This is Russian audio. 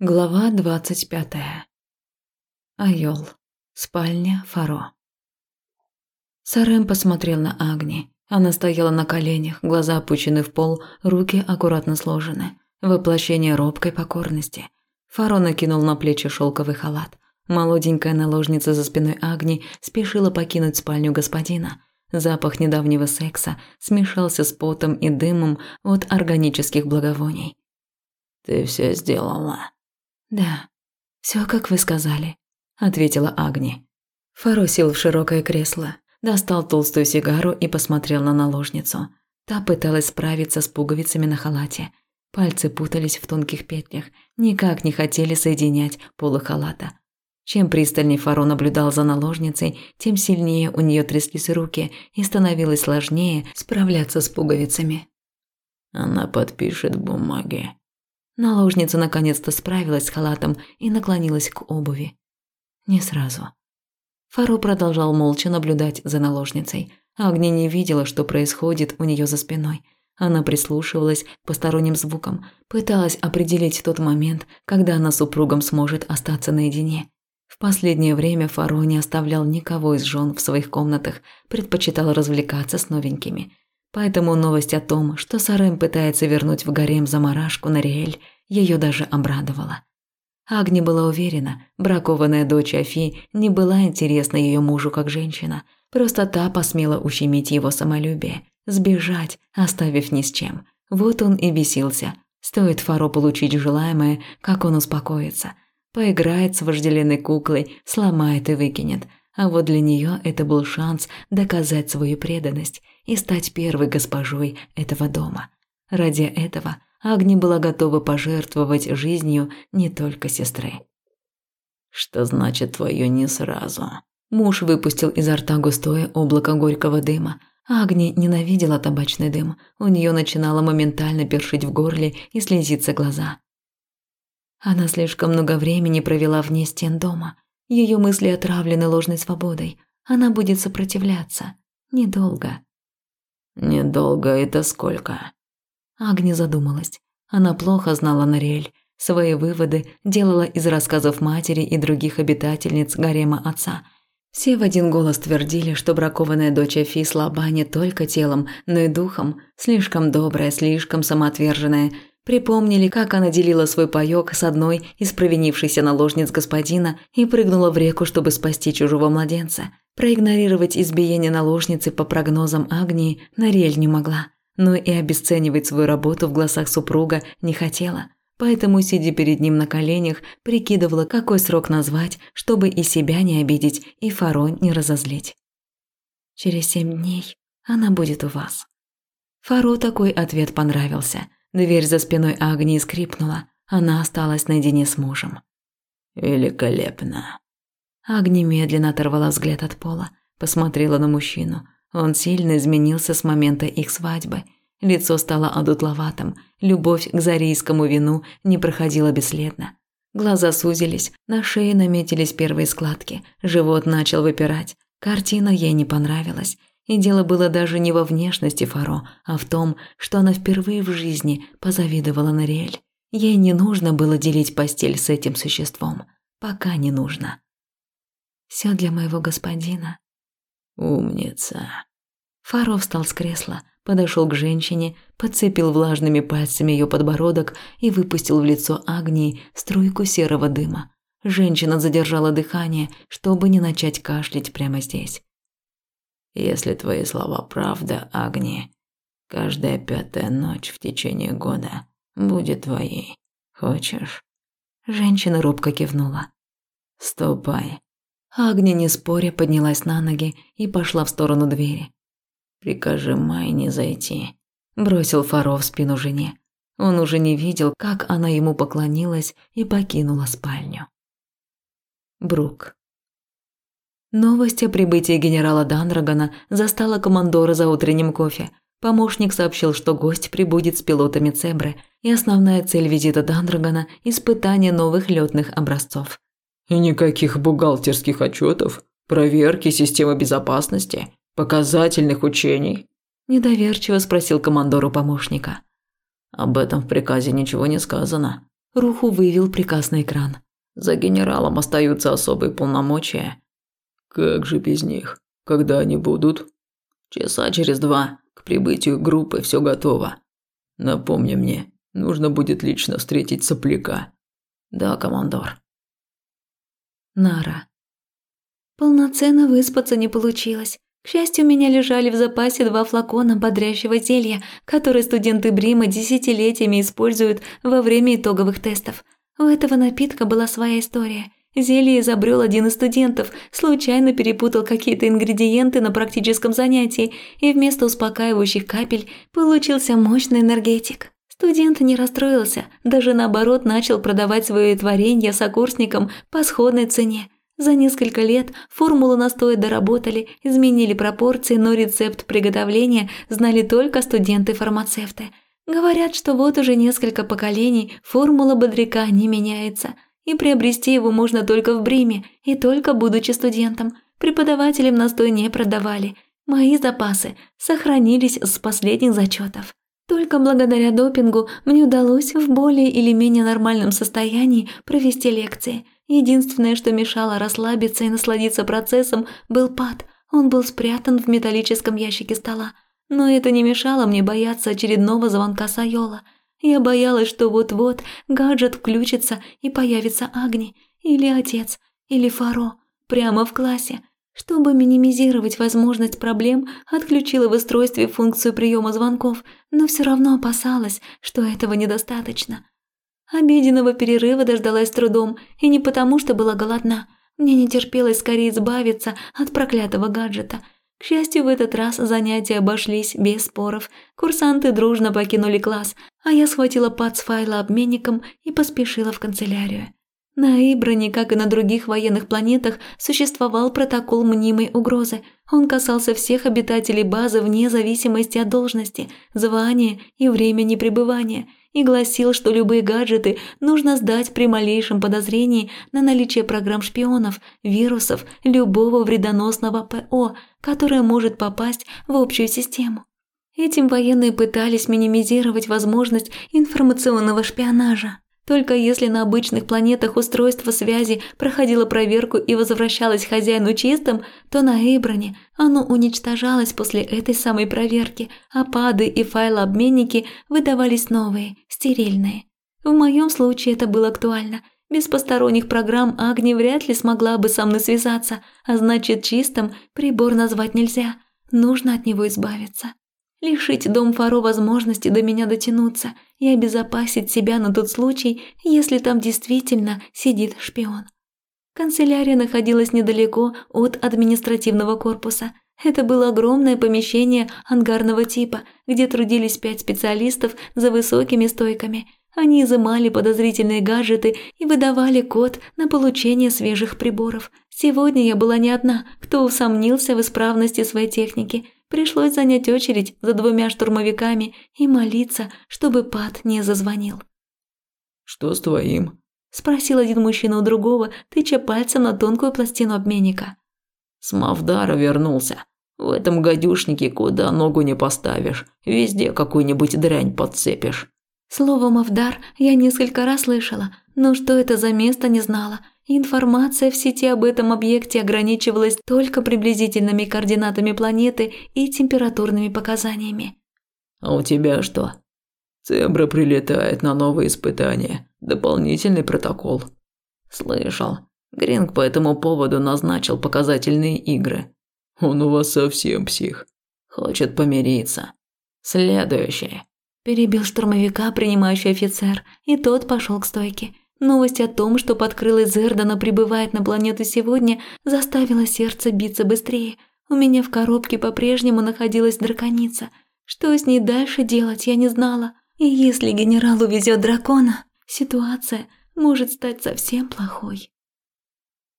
Глава двадцать пятая. Айол. Спальня Фаро. Сарем посмотрел на Агни. Она стояла на коленях, глаза опущены в пол, руки аккуратно сложены. Воплощение робкой покорности. Фаро накинул на плечи шелковый халат. Молоденькая наложница за спиной Агни спешила покинуть спальню господина. Запах недавнего секса смешался с потом и дымом от органических благовоний. «Ты все сделала», «Да, все, как вы сказали», – ответила Агни. Фаро сел в широкое кресло, достал толстую сигару и посмотрел на наложницу. Та пыталась справиться с пуговицами на халате. Пальцы путались в тонких петлях, никак не хотели соединять полы халата. Чем пристальнее Фаро наблюдал за наложницей, тем сильнее у нее тряслись руки и становилось сложнее справляться с пуговицами. «Она подпишет бумаги», Наложница наконец-то справилась с халатом и наклонилась к обуви. Не сразу. Фаро продолжал молча наблюдать за наложницей. Агния не видела, что происходит у нее за спиной. Она прислушивалась к посторонним звукам, пыталась определить тот момент, когда она супругом сможет остаться наедине. В последнее время Фаро не оставлял никого из жен в своих комнатах, предпочитал развлекаться с новенькими – Поэтому новость о том, что Сарем пытается вернуть в гарем на Риэль, ее даже обрадовала. Агни была уверена, бракованная дочь Афи не была интересна ее мужу как женщина, просто та посмела ущемить его самолюбие, сбежать, оставив ни с чем. Вот он и бесился. Стоит Фаро получить желаемое, как он успокоится. Поиграет с вожделенной куклой, сломает и выкинет. А вот для нее это был шанс доказать свою преданность и стать первой госпожой этого дома. Ради этого Агни была готова пожертвовать жизнью не только сестры. «Что значит твое не сразу?» Муж выпустил изо рта густое облако горького дыма. Агни ненавидела табачный дым. У нее начинало моментально першить в горле и слезиться глаза. Она слишком много времени провела вне стен дома. Ее мысли отравлены ложной свободой. Она будет сопротивляться. Недолго. Недолго это сколько? Агни задумалась. Она плохо знала Нориэль. Свои выводы делала из рассказов матери и других обитательниц гарема отца. Все в один голос твердили, что бракованная дочь Афи слаба не только телом, но и духом, слишком добрая, слишком самоотверженная. Припомнили, как она делила свой паёк с одной из провинившихся наложниц господина и прыгнула в реку, чтобы спасти чужого младенца. Проигнорировать избиение наложницы по прогнозам Агнии Нарель не могла, но и обесценивать свою работу в глазах супруга не хотела. Поэтому, сидя перед ним на коленях, прикидывала, какой срок назвать, чтобы и себя не обидеть, и Фаро не разозлить. «Через семь дней она будет у вас». Фаро такой ответ понравился. Дверь за спиной Агнии скрипнула. Она осталась наедине с мужем. «Великолепно», Агни медленно оторвала взгляд от пола, посмотрела на мужчину. Он сильно изменился с момента их свадьбы. Лицо стало одутловатым, любовь к зарийскому вину не проходила бесследно. Глаза сузились, на шее наметились первые складки, живот начал выпирать. Картина ей не понравилась. И дело было даже не во внешности Фаро, а в том, что она впервые в жизни позавидовала Нариэль. Ей не нужно было делить постель с этим существом. Пока не нужно. Все для моего господина. Умница. Фаро встал с кресла, подошел к женщине, подцепил влажными пальцами ее подбородок и выпустил в лицо Агнии струйку серого дыма. Женщина задержала дыхание, чтобы не начать кашлять прямо здесь. Если твои слова правда, Агния, каждая пятая ночь в течение года будет твоей. Хочешь? Женщина робко кивнула. Ступай. Агния, не споря, поднялась на ноги и пошла в сторону двери. «Прикажи Майне зайти», – бросил Фаро в спину жене. Он уже не видел, как она ему поклонилась и покинула спальню. Брук. Новость о прибытии генерала Данрогана застала командора за утренним кофе. Помощник сообщил, что гость прибудет с пилотами Цебры, и основная цель визита Данрогана – испытание новых летных образцов. И никаких бухгалтерских отчетов, проверки системы безопасности, показательных учений. Недоверчиво спросил командору помощника. Об этом в приказе ничего не сказано. Руху вывел приказ на экран. За генералом остаются особые полномочия. Как же без них? Когда они будут? Часа через два. К прибытию группы все готово. Напомни мне, нужно будет лично встретить сопляка. Да, командор. Нара. Полноценно выспаться не получилось. К счастью, у меня лежали в запасе два флакона бодрящего зелья, которые студенты Брима десятилетиями используют во время итоговых тестов. У этого напитка была своя история. Зелье изобрел один из студентов, случайно перепутал какие-то ингредиенты на практическом занятии, и вместо успокаивающих капель получился мощный энергетик. Студент не расстроился, даже наоборот начал продавать свое творение сокурсникам по сходной цене. За несколько лет формулу настоя доработали, изменили пропорции, но рецепт приготовления знали только студенты-фармацевты. Говорят, что вот уже несколько поколений формула бодряка не меняется, и приобрести его можно только в Бриме, и только будучи студентом. Преподавателям настой не продавали. Мои запасы сохранились с последних зачетов. Только благодаря допингу мне удалось в более или менее нормальном состоянии провести лекции. Единственное, что мешало расслабиться и насладиться процессом, был пад. Он был спрятан в металлическом ящике стола. Но это не мешало мне бояться очередного звонка Сайола. Я боялась, что вот-вот гаджет включится и появится Агни, или отец, или Фаро, прямо в классе, чтобы минимизировать возможность проблем, отключила в устройстве функцию приема звонков, но все равно опасалась, что этого недостаточно. Обеденного перерыва дождалась трудом, и не потому, что была голодна. Мне не терпелось скорее избавиться от проклятого гаджета. К счастью, в этот раз занятия обошлись без споров. Курсанты дружно покинули класс, а я схватила пад с файла обменником и поспешила в канцелярию. На Эйброне, как и на других военных планетах, существовал протокол мнимой угрозы. Он касался всех обитателей базы вне зависимости от должности, звания и времени пребывания, и гласил, что любые гаджеты нужно сдать при малейшем подозрении на наличие программ шпионов, вирусов, любого вредоносного ПО, которое может попасть в общую систему. Этим военные пытались минимизировать возможность информационного шпионажа. Только если на обычных планетах устройство связи проходило проверку и возвращалось хозяину чистым, то на Эйброне оно уничтожалось после этой самой проверки, а пады и файлообменники выдавались новые, стерильные. В моем случае это было актуально. Без посторонних программ Агни вряд ли смогла бы со мной связаться, а значит чистым прибор назвать нельзя. Нужно от него избавиться. Лишить дом Фаро возможности до меня дотянуться и обезопасить себя на тот случай, если там действительно сидит шпион. Канцелярия находилась недалеко от административного корпуса. Это было огромное помещение ангарного типа, где трудились пять специалистов за высокими стойками. Они изымали подозрительные гаджеты и выдавали код на получение свежих приборов. Сегодня я была не одна, кто усомнился в исправности своей техники – Пришлось занять очередь за двумя штурмовиками и молиться, чтобы Пат не зазвонил. «Что с твоим?» – спросил один мужчина у другого, тыча пальцем на тонкую пластину обменника. «С Мавдара вернулся. В этом гадюшнике куда ногу не поставишь, везде какую-нибудь дрянь подцепишь». Слово «Мавдар» я несколько раз слышала, но что это за место не знала – Информация в сети об этом объекте ограничивалась только приблизительными координатами планеты и температурными показаниями. «А у тебя что?» «Цебра прилетает на новые испытания. Дополнительный протокол». «Слышал. Гринг по этому поводу назначил показательные игры». «Он у вас совсем псих». «Хочет помириться». «Следующее». Перебил штурмовика принимающий офицер, и тот пошел к стойке. Новость о том, что подкрылый Зердана прибывает на планету сегодня, заставила сердце биться быстрее. У меня в коробке по-прежнему находилась драконица. Что с ней дальше делать, я не знала. И если генерал увезет дракона, ситуация может стать совсем плохой.